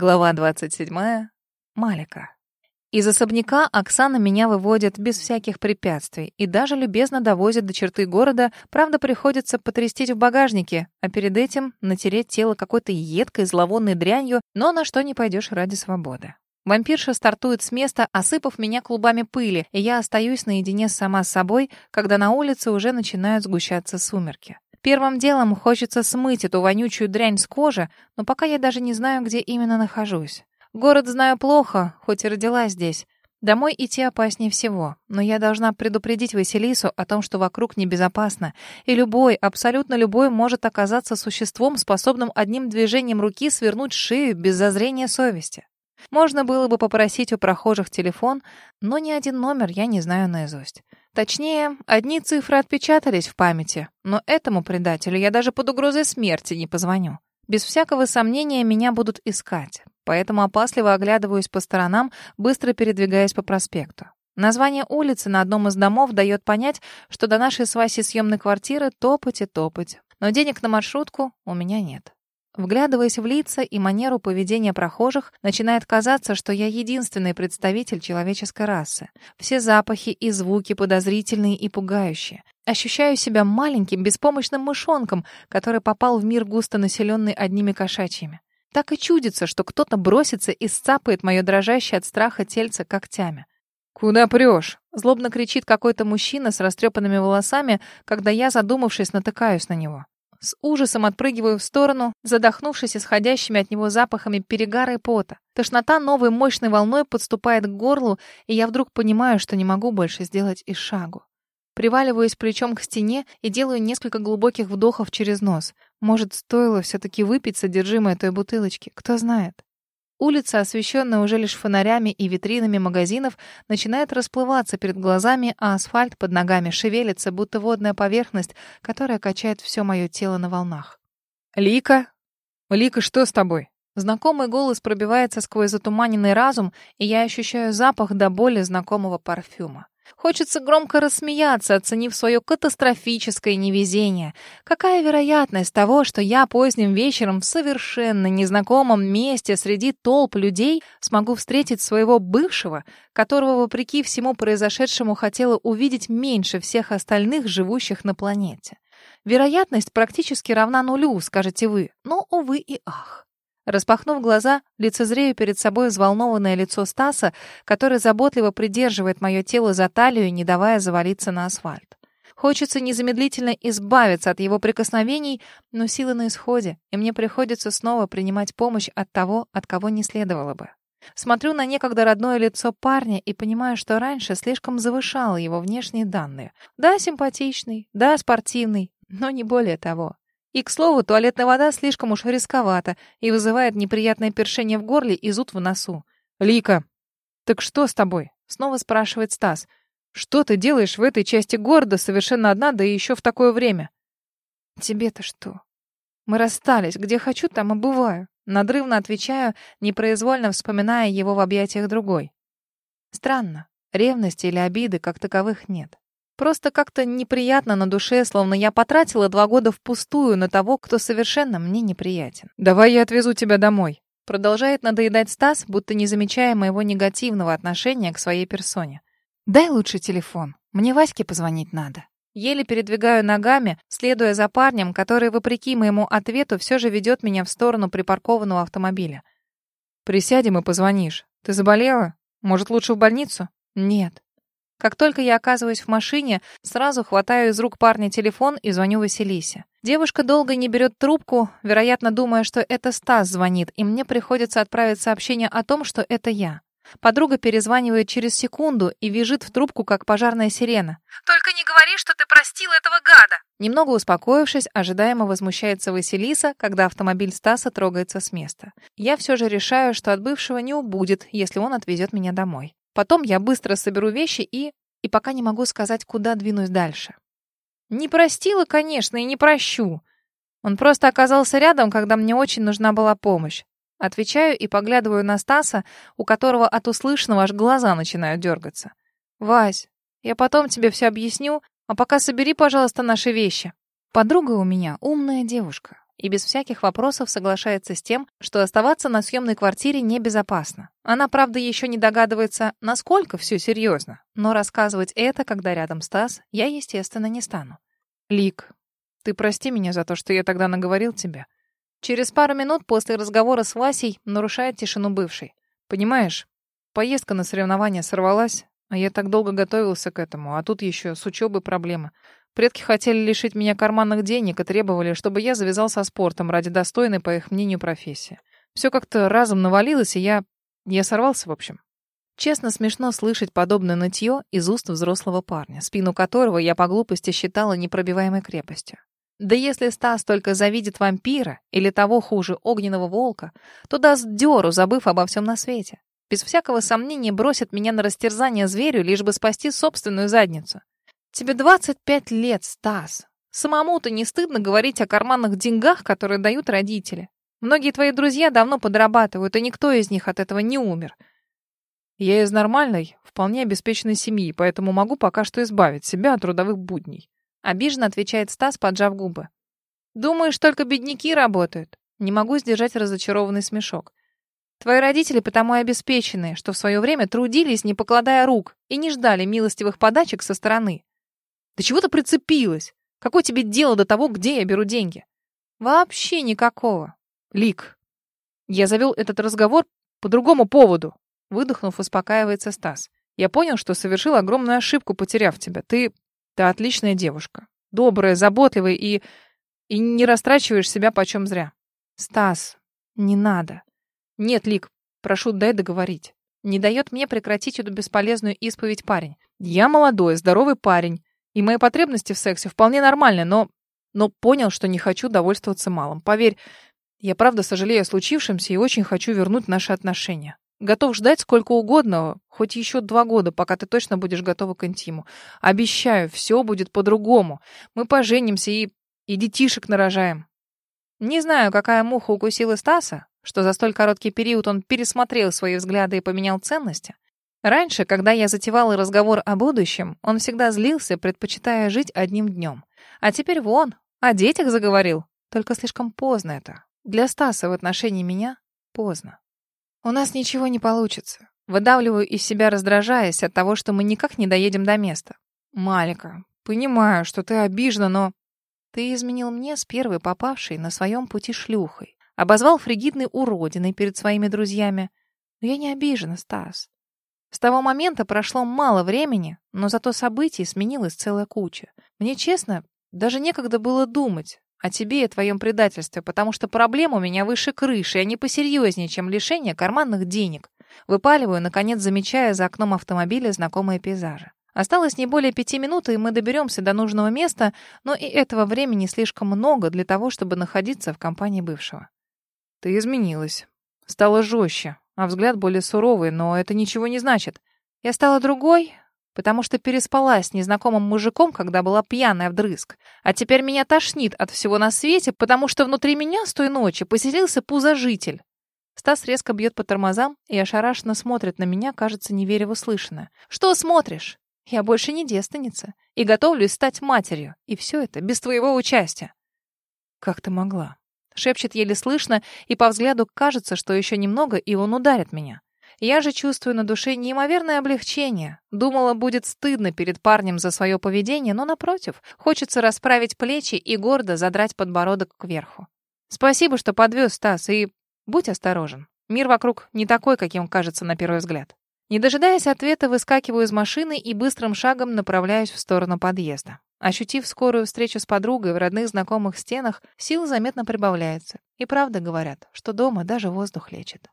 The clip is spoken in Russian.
Глава 27. Малика. Из особняка Оксана меня выводит без всяких препятствий и даже любезно довозит до черты города, правда, приходится потрястить в багажнике, а перед этим натереть тело какой-то едкой зловонной дрянью, но на что не пойдешь ради свободы. Вампирша стартует с места, осыпав меня клубами пыли, и я остаюсь наедине сама с собой, когда на улице уже начинают сгущаться сумерки. Первым делом хочется смыть эту вонючую дрянь с кожи, но пока я даже не знаю, где именно нахожусь. Город знаю плохо, хоть и родилась здесь. Домой идти опаснее всего, но я должна предупредить Василису о том, что вокруг небезопасно, и любой, абсолютно любой может оказаться существом, способным одним движением руки свернуть шею без зазрения совести. Можно было бы попросить у прохожих телефон, но ни один номер я не знаю наизусть. Точнее, одни цифры отпечатались в памяти, но этому предателю я даже под угрозой смерти не позвоню. Без всякого сомнения меня будут искать, поэтому опасливо оглядываюсь по сторонам, быстро передвигаясь по проспекту. Название улицы на одном из домов дает понять, что до нашей с Васей съемной квартиры топать и топать. Но денег на маршрутку у меня нет. Вглядываясь в лица и манеру поведения прохожих, начинает казаться, что я единственный представитель человеческой расы. Все запахи и звуки подозрительные и пугающие. Ощущаю себя маленьким, беспомощным мышонком, который попал в мир густо населенный одними кошачьими. Так и чудится, что кто-то бросится и сцапает мое дрожащее от страха тельце когтями. «Куда прешь?» — злобно кричит какой-то мужчина с растрепанными волосами, когда я, задумавшись, натыкаюсь на него. С ужасом отпрыгиваю в сторону, задохнувшись исходящими от него запахами перегара и пота. Тошнота новой мощной волной подступает к горлу, и я вдруг понимаю, что не могу больше сделать и шагу. Приваливаюсь плечом к стене и делаю несколько глубоких вдохов через нос. Может, стоило все-таки выпить содержимое той бутылочки, кто знает. Улица, освещенная уже лишь фонарями и витринами магазинов, начинает расплываться перед глазами, а асфальт под ногами шевелится, будто водная поверхность, которая качает все мое тело на волнах. «Лика? Лика, что с тобой?» Знакомый голос пробивается сквозь затуманенный разум, и я ощущаю запах до боли знакомого парфюма. Хочется громко рассмеяться, оценив свое катастрофическое невезение. Какая вероятность того, что я поздним вечером в совершенно незнакомом месте среди толп людей смогу встретить своего бывшего, которого, вопреки всему произошедшему, хотела увидеть меньше всех остальных, живущих на планете? Вероятность практически равна нулю, скажете вы, но, увы и ах. Распахнув глаза, лицезрею перед собой взволнованное лицо Стаса, который заботливо придерживает мое тело за талию, не давая завалиться на асфальт. Хочется незамедлительно избавиться от его прикосновений, но силы на исходе, и мне приходится снова принимать помощь от того, от кого не следовало бы. Смотрю на некогда родное лицо парня и понимаю, что раньше слишком завышала его внешние данные. Да, симпатичный, да, спортивный, но не более того. И, к слову, туалетная вода слишком уж рисковата и вызывает неприятное першение в горле и зуд в носу. «Лика, так что с тобой?» — снова спрашивает Стас. «Что ты делаешь в этой части города совершенно одна, да и еще в такое время?» «Тебе-то что? Мы расстались. Где хочу, там и бываю». Надрывно отвечаю, непроизвольно вспоминая его в объятиях другой. Странно. Ревности или обиды как таковых нет. Просто как-то неприятно на душе, словно я потратила два года впустую на того, кто совершенно мне неприятен. «Давай я отвезу тебя домой». Продолжает надоедать Стас, будто не замечая моего негативного отношения к своей персоне. «Дай лучше телефон. Мне Ваське позвонить надо». Еле передвигаю ногами, следуя за парнем, который, вопреки моему ответу, все же ведет меня в сторону припаркованного автомобиля. «Присядем и позвонишь. Ты заболела? Может, лучше в больницу?» «Нет. Как только я оказываюсь в машине, сразу хватаю из рук парня телефон и звоню Василисе. Девушка долго не берет трубку, вероятно, думая, что это Стас звонит, и мне приходится отправить сообщение о том, что это я. Подруга перезванивает через секунду и визжит в трубку, как пожарная сирена. «Только не говори, что ты простил этого гада!» Немного успокоившись, ожидаемо возмущается Василиса, когда автомобиль Стаса трогается с места. Я все же решаю, что от бывшего не убудет, если он отвезет меня домой. Потом я быстро соберу вещи и... И пока не могу сказать, куда двинусь дальше. Не простила, конечно, и не прощу. Он просто оказался рядом, когда мне очень нужна была помощь. Отвечаю и поглядываю на Стаса, у которого от услышанного аж глаза начинают дергаться. «Вась, я потом тебе все объясню, а пока собери, пожалуйста, наши вещи». Подруга у меня умная девушка и без всяких вопросов соглашается с тем, что оставаться на съемной квартире небезопасно. Она, правда, еще не догадывается, насколько все серьезно, но рассказывать это, когда рядом Стас, я, естественно, не стану. «Лик, ты прости меня за то, что я тогда наговорил тебе». Через пару минут после разговора с Васей нарушает тишину бывший. «Понимаешь, поездка на соревнования сорвалась, а я так долго готовился к этому, а тут еще с учебой проблемы. Предки хотели лишить меня карманных денег и требовали, чтобы я завязал со спортом ради достойной, по их мнению, профессии. Все как-то разом навалилось, и я... Я сорвался, в общем. Честно, смешно слышать подобное нытье из уст взрослого парня, спину которого я по глупости считала непробиваемой крепостью. Да если Стас только завидит вампира или того хуже огненного волка, то даст дёру, забыв обо всем на свете. Без всякого сомнения бросит меня на растерзание зверю, лишь бы спасти собственную задницу. Тебе 25 лет, Стас. Самому-то не стыдно говорить о карманных деньгах, которые дают родители. Многие твои друзья давно подрабатывают, и никто из них от этого не умер. Я из нормальной, вполне обеспеченной семьи, поэтому могу пока что избавить себя от трудовых будней. Обиженно отвечает Стас, поджав губы. Думаешь, только бедняки работают? Не могу сдержать разочарованный смешок. Твои родители потому и обеспеченные, что в свое время трудились, не покладая рук, и не ждали милостивых подачек со стороны. Да чего ты прицепилась? Какое тебе дело до того, где я беру деньги? Вообще никакого. Лик. Я завел этот разговор по другому поводу. Выдохнув, успокаивается Стас. Я понял, что совершил огромную ошибку, потеряв тебя. Ты... ты отличная девушка. Добрая, заботливая и... и не растрачиваешь себя почем зря. Стас, не надо. Нет, Лик, прошу, дай договорить. Не дает мне прекратить эту бесполезную исповедь парень. Я молодой, здоровый парень. И мои потребности в сексе вполне нормальны, но... Но понял, что не хочу довольствоваться малым. Поверь, я правда сожалею о случившемся и очень хочу вернуть наши отношения. Готов ждать сколько угодно, хоть еще два года, пока ты точно будешь готова к интиму. Обещаю, все будет по-другому. Мы поженимся и... и детишек нарожаем. Не знаю, какая муха укусила Стаса, что за столь короткий период он пересмотрел свои взгляды и поменял ценности. Раньше, когда я затевала разговор о будущем, он всегда злился, предпочитая жить одним днем. А теперь вон, о детях заговорил. Только слишком поздно это. Для Стаса в отношении меня поздно. У нас ничего не получится. Выдавливаю из себя, раздражаясь от того, что мы никак не доедем до места. Малика, понимаю, что ты обижена, но... Ты изменил мне с первой попавшей на своем пути шлюхой. Обозвал фригидной уродиной перед своими друзьями. Но я не обижена, Стас. С того момента прошло мало времени, но зато событий сменилась целая куча. Мне, честно, даже некогда было думать о тебе и твоем предательстве, потому что проблема у меня выше крыши, а не посерьезнее, чем лишение карманных денег. Выпаливаю, наконец, замечая за окном автомобиля знакомые пейзажи. Осталось не более пяти минут, и мы доберемся до нужного места, но и этого времени слишком много для того, чтобы находиться в компании бывшего. Ты изменилась. Стала жестче, а взгляд более суровый, но это ничего не значит. Я стала другой, потому что переспала с незнакомым мужиком, когда была пьяная вдрызг. А теперь меня тошнит от всего на свете, потому что внутри меня с той ночи поселился пузожитель. Стас резко бьет по тормозам и ошарашенно смотрит на меня, кажется, не веря в услышанное. «Что смотришь? Я больше не девственница и готовлюсь стать матерью. И все это без твоего участия». «Как ты могла?» Шепчет еле слышно, и по взгляду кажется, что еще немного, и он ударит меня. Я же чувствую на душе неимоверное облегчение. Думала, будет стыдно перед парнем за свое поведение, но, напротив, хочется расправить плечи и гордо задрать подбородок кверху. Спасибо, что подвез, Стас, и будь осторожен. Мир вокруг не такой, каким кажется на первый взгляд. Не дожидаясь ответа, выскакиваю из машины и быстрым шагом направляюсь в сторону подъезда. Ощутив скорую встречу с подругой в родных знакомых стенах, сил заметно прибавляется. И правда говорят, что дома даже воздух лечит.